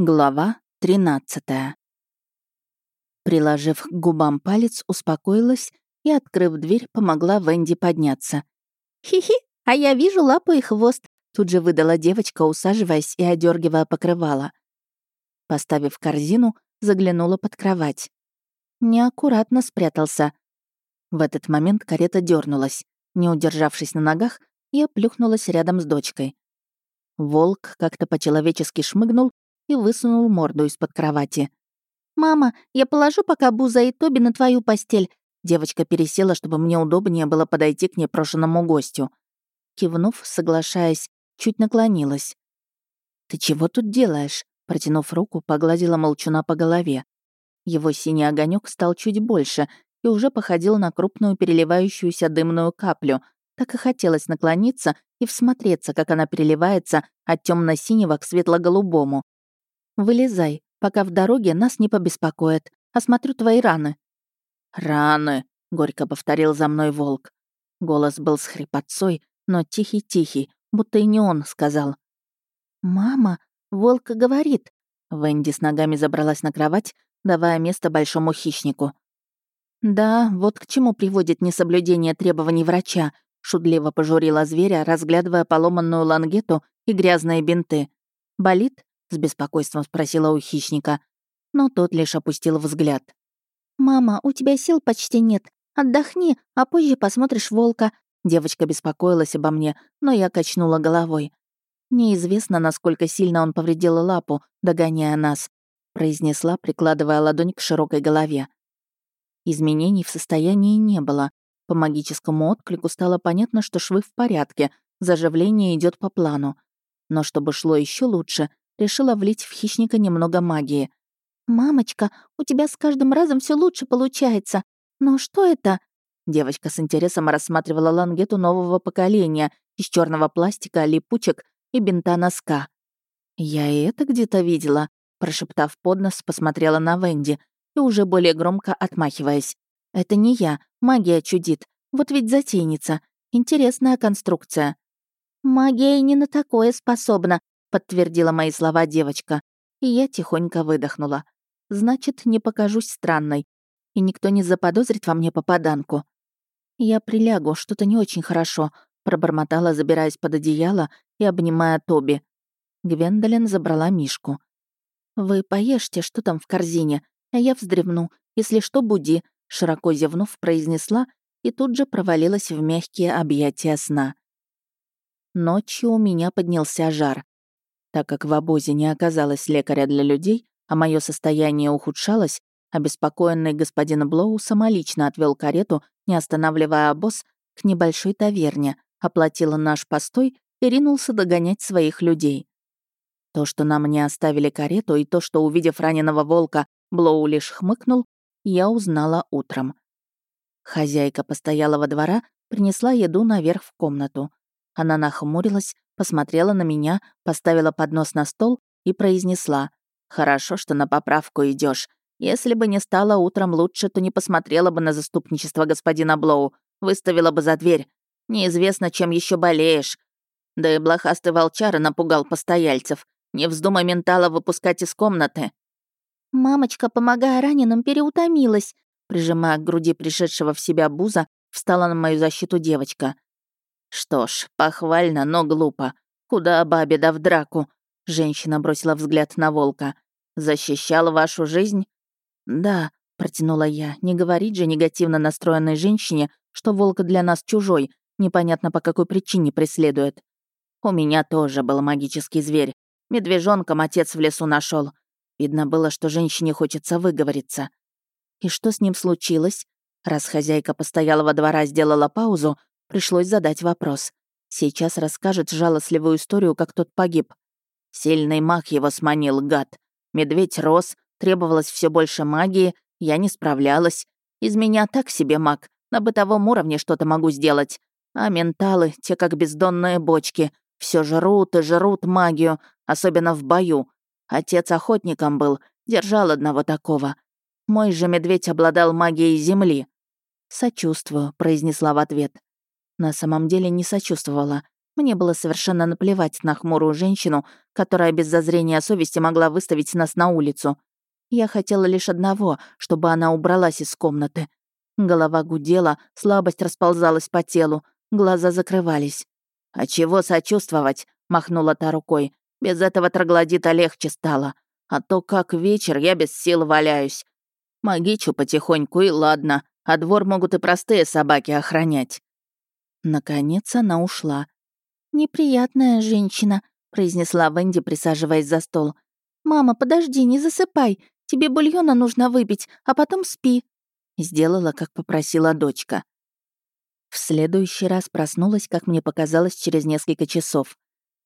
Глава 13 Приложив к губам палец, успокоилась и, открыв дверь, помогла Венди подняться. «Хи-хи, а я вижу лапу и хвост», тут же выдала девочка, усаживаясь и одергивая покрывало. Поставив корзину, заглянула под кровать. Неаккуратно спрятался. В этот момент карета дернулась. Не удержавшись на ногах, я плюхнулась рядом с дочкой. Волк как-то по-человечески шмыгнул и высунул морду из-под кровати. «Мама, я положу пока Буза и Тоби на твою постель». Девочка пересела, чтобы мне удобнее было подойти к непрошенному гостю. Кивнув, соглашаясь, чуть наклонилась. «Ты чего тут делаешь?» Протянув руку, погладила молчуна по голове. Его синий огонек стал чуть больше и уже походил на крупную переливающуюся дымную каплю. Так и хотелось наклониться и всмотреться, как она переливается от темно синего к светло-голубому. «Вылезай, пока в дороге нас не побеспокоят. Осмотрю твои раны». «Раны», — горько повторил за мной волк. Голос был с хрипотцой, но тихий-тихий, будто и не он сказал. «Мама, волк говорит». Венди с ногами забралась на кровать, давая место большому хищнику. «Да, вот к чему приводит несоблюдение требований врача», шутливо пожурила зверя, разглядывая поломанную лангету и грязные бинты. «Болит?» — с беспокойством спросила у хищника. Но тот лишь опустил взгляд. «Мама, у тебя сил почти нет. Отдохни, а позже посмотришь волка». Девочка беспокоилась обо мне, но я качнула головой. «Неизвестно, насколько сильно он повредил лапу, догоняя нас», произнесла, прикладывая ладонь к широкой голове. Изменений в состоянии не было. По магическому отклику стало понятно, что швы в порядке, заживление идет по плану. Но чтобы шло еще лучше, решила влить в хищника немного магии. «Мамочка, у тебя с каждым разом все лучше получается. Но что это?» Девочка с интересом рассматривала лангету нового поколения из черного пластика, липучек и бинта носка. «Я и это где-то видела», прошептав под нос, посмотрела на Венди и уже более громко отмахиваясь. «Это не я, магия чудит. Вот ведь затейница. Интересная конструкция». «Магия не на такое способна», подтвердила мои слова девочка, и я тихонько выдохнула. Значит, не покажусь странной, и никто не заподозрит во мне попаданку. Я прилягу, что-то не очень хорошо, пробормотала, забираясь под одеяло и обнимая Тоби. Гвендолин забрала Мишку. «Вы поешьте, что там в корзине, а я вздремну. Если что, буди», — широко зевнув, произнесла и тут же провалилась в мягкие объятия сна. Ночью у меня поднялся жар. Так как в обозе не оказалось лекаря для людей, а мое состояние ухудшалось, обеспокоенный господин Блоу самолично отвел карету, не останавливая обоз, к небольшой таверне, оплатил наш постой и ринулся догонять своих людей. То, что нам не оставили карету, и то, что, увидев раненого волка, Блоу лишь хмыкнул, я узнала утром. Хозяйка постоялого двора принесла еду наверх в комнату. Она нахмурилась, посмотрела на меня, поставила поднос на стол и произнесла. «Хорошо, что на поправку идешь. Если бы не стало утром лучше, то не посмотрела бы на заступничество господина Блоу, выставила бы за дверь. Неизвестно, чем еще болеешь. Да и блохастый волчара напугал постояльцев. Не вздумай ментала выпускать из комнаты». «Мамочка, помогая раненым, переутомилась», прижимая к груди пришедшего в себя Буза, встала на мою защиту девочка. «Что ж, похвально, но глупо. Куда бабе да в драку?» Женщина бросила взгляд на волка. «Защищал вашу жизнь?» «Да», — протянула я. «Не говорить же негативно настроенной женщине, что волк для нас чужой, непонятно по какой причине преследует. У меня тоже был магический зверь. Медвежонком отец в лесу нашел. Видно было, что женщине хочется выговориться. И что с ним случилось? Раз хозяйка постоялого двора сделала паузу, Пришлось задать вопрос. Сейчас расскажет жалостливую историю, как тот погиб. Сильный маг его сманил, гад. Медведь рос, требовалось все больше магии, я не справлялась. Из меня так себе маг, на бытовом уровне что-то могу сделать. А менталы, те как бездонные бочки, все жрут и жрут магию, особенно в бою. Отец охотником был, держал одного такого. Мой же медведь обладал магией земли. «Сочувствую», — произнесла в ответ. На самом деле не сочувствовала. Мне было совершенно наплевать на хмурую женщину, которая без зазрения совести могла выставить нас на улицу. Я хотела лишь одного, чтобы она убралась из комнаты. Голова гудела, слабость расползалась по телу, глаза закрывались. «А чего сочувствовать?» — махнула та рукой. «Без этого троглодита легче стало. А то как вечер я без сил валяюсь. Магичу потихоньку и ладно, а двор могут и простые собаки охранять». Наконец она ушла. «Неприятная женщина», — произнесла Венди, присаживаясь за стол. «Мама, подожди, не засыпай. Тебе бульона нужно выпить, а потом спи». Сделала, как попросила дочка. В следующий раз проснулась, как мне показалось, через несколько часов.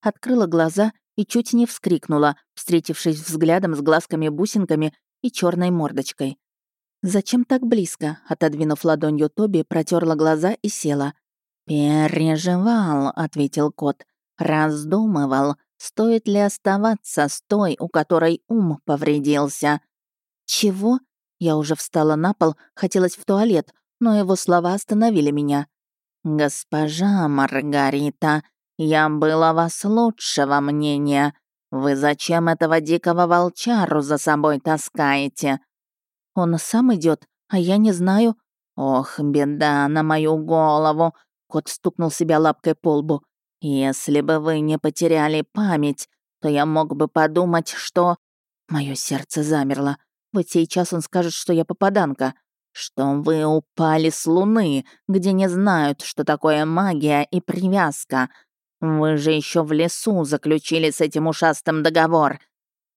Открыла глаза и чуть не вскрикнула, встретившись взглядом с глазками-бусинками и черной мордочкой. «Зачем так близко?» — отодвинув ладонью Тоби, протерла глаза и села. «Переживал», — ответил кот. «Раздумывал, стоит ли оставаться с той, у которой ум повредился». «Чего?» Я уже встала на пол, хотелось в туалет, но его слова остановили меня. «Госпожа Маргарита, я была вас лучшего мнения. Вы зачем этого дикого волчару за собой таскаете?» «Он сам идет, а я не знаю». «Ох, беда на мою голову. Кот стукнул себя лапкой по лбу. «Если бы вы не потеряли память, то я мог бы подумать, что...» Мое сердце замерло. Вот сейчас он скажет, что я попаданка. Что вы упали с луны, где не знают, что такое магия и привязка. Вы же еще в лесу заключили с этим ушастым договор.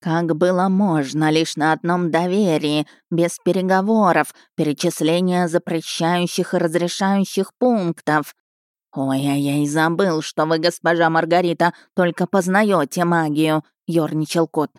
Как было можно лишь на одном доверии, без переговоров, перечисления запрещающих и разрешающих пунктов? «Ой, а я и забыл, что вы, госпожа Маргарита, только познаете магию», — ёрничал кот.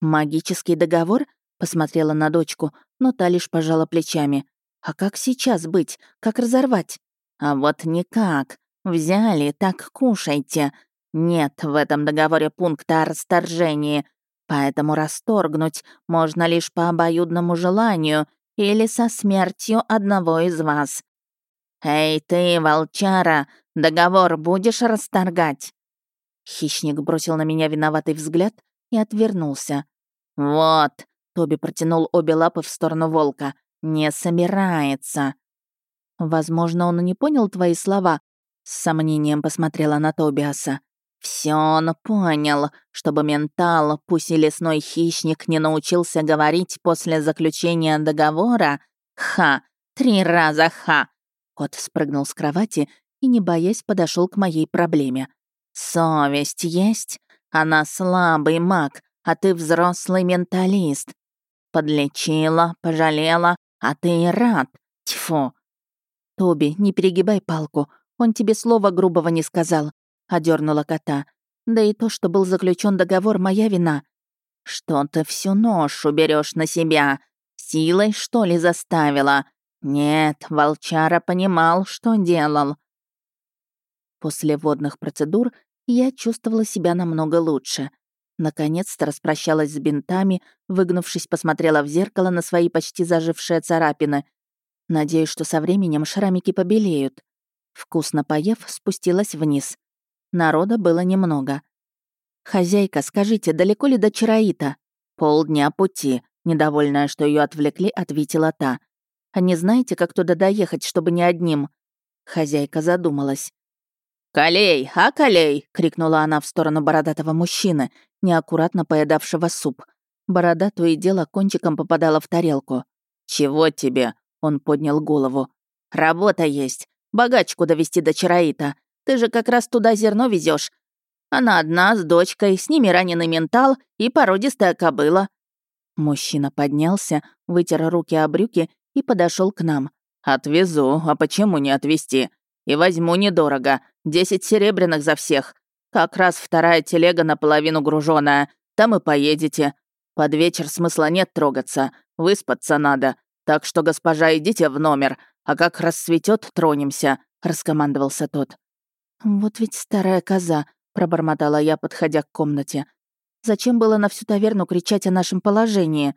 «Магический договор?» — посмотрела на дочку, но та лишь пожала плечами. «А как сейчас быть? Как разорвать?» «А вот никак. Взяли, так кушайте. Нет в этом договоре пункта о расторжении, поэтому расторгнуть можно лишь по обоюдному желанию или со смертью одного из вас. «Эй ты, волчара, договор будешь расторгать?» Хищник бросил на меня виноватый взгляд и отвернулся. «Вот», — Тоби протянул обе лапы в сторону волка, — «не собирается». «Возможно, он и не понял твои слова», — с сомнением посмотрела на Тобиаса. Все он понял, чтобы ментал, пусть и лесной хищник, не научился говорить после заключения договора. Ха! Три раза ха! Кот спрыгнул с кровати и, не боясь, подошел к моей проблеме. «Совесть есть? Она слабый маг, а ты взрослый менталист. Подлечила, пожалела, а ты и рад. Тьфу!» «Тоби, не перегибай палку. Он тебе слова грубого не сказал», — одернула кота. «Да и то, что был заключен договор, моя вина». «Что ты всю нож уберешь на себя? Силой, что ли, заставила? Нет, волчара понимал, что делал. После водных процедур я чувствовала себя намного лучше. Наконец-то распрощалась с бинтами, выгнувшись, посмотрела в зеркало на свои почти зажившие царапины. Надеюсь, что со временем шрамики побелеют. Вкусно поев, спустилась вниз. Народа было немного. «Хозяйка, скажите, далеко ли до Чараита?» «Полдня пути», недовольная, что ее отвлекли, ответила та. А не знаете, как туда доехать, чтобы не одним?» Хозяйка задумалась. «Колей, а колей!» — крикнула она в сторону бородатого мужчины, неаккуратно поедавшего суп. Борода то и дело кончиком попадала в тарелку. «Чего тебе?» — он поднял голову. «Работа есть. Богачку довести до Чараита. Ты же как раз туда зерно везешь. Она одна, с дочкой, с ними раненый ментал и породистая кобыла». Мужчина поднялся, вытер руки о брюки и подошел к нам. «Отвезу, а почему не отвезти? И возьму недорого, десять серебряных за всех. Как раз вторая телега наполовину груженная, там и поедете. Под вечер смысла нет трогаться, выспаться надо. Так что, госпожа, идите в номер, а как рассветет, тронемся», — раскомандовался тот. «Вот ведь старая коза», — пробормотала я, подходя к комнате. «Зачем было на всю таверну кричать о нашем положении?»